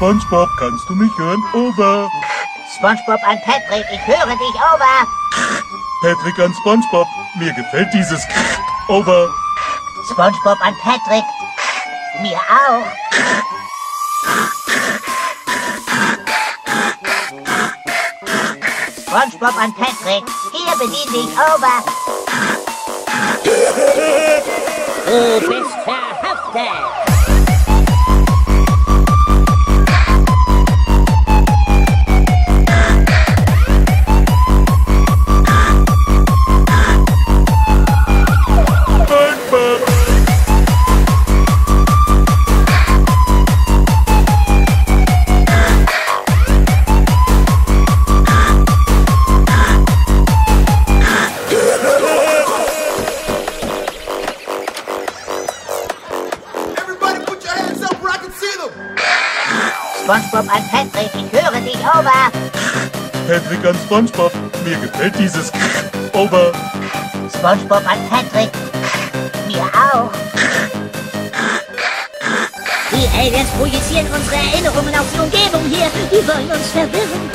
SpongeBob, kannst du mich hören? Over. SpongeBob an Patrick, ich höre dich, over. Patrick an SpongeBob, mir gefällt dieses Over. SpongeBob an Patrick, mir auch. SpongeBob an Patrick, hier bedien dich, over. Du bist verhaftet. SpongeBob an Patrick, ich höre dich, over. Patrick an SpongeBob, mir gefällt dieses Over. SpongeBob an Patrick, mir auch. Die Aliens projizieren unsere Erinnerungen auf die Umgebung hier. Die wollen uns verwirren.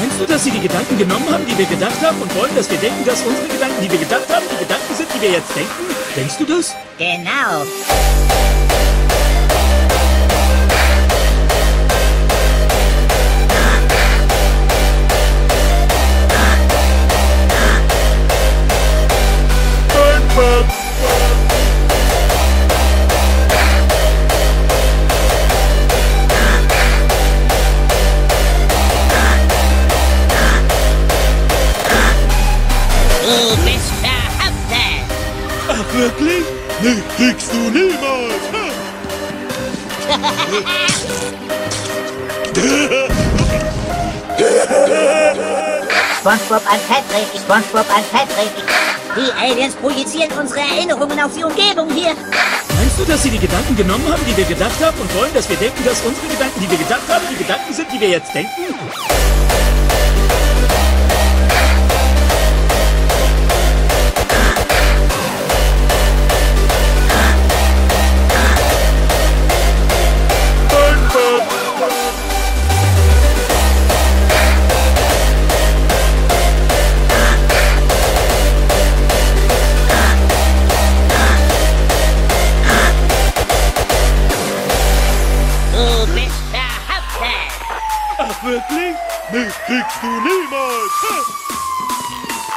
Meinst du, dass sie die Gedanken genommen haben, die wir gedacht haben und wollen, dass wir denken, dass unsere Gedanken, die wir gedacht haben, die Gedanken sind, die wir jetzt denken? Denkst du das? Genau. Du bist verhaftet. Ach, wirklich? Nee, kriegst du niemals. SpongeBob an Patrick, SpongeBob an Patrick. Die Aliens projizieren unsere Erinnerungen auf die Umgebung hier. Meinst du, dass sie die Gedanken genommen haben, die wir gedacht haben und wollen, dass wir denken, dass unsere Gedanken, die wir gedacht haben, die Gedanken sind, die wir jetzt denken?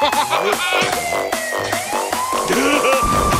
Ach, wirklich? Nee,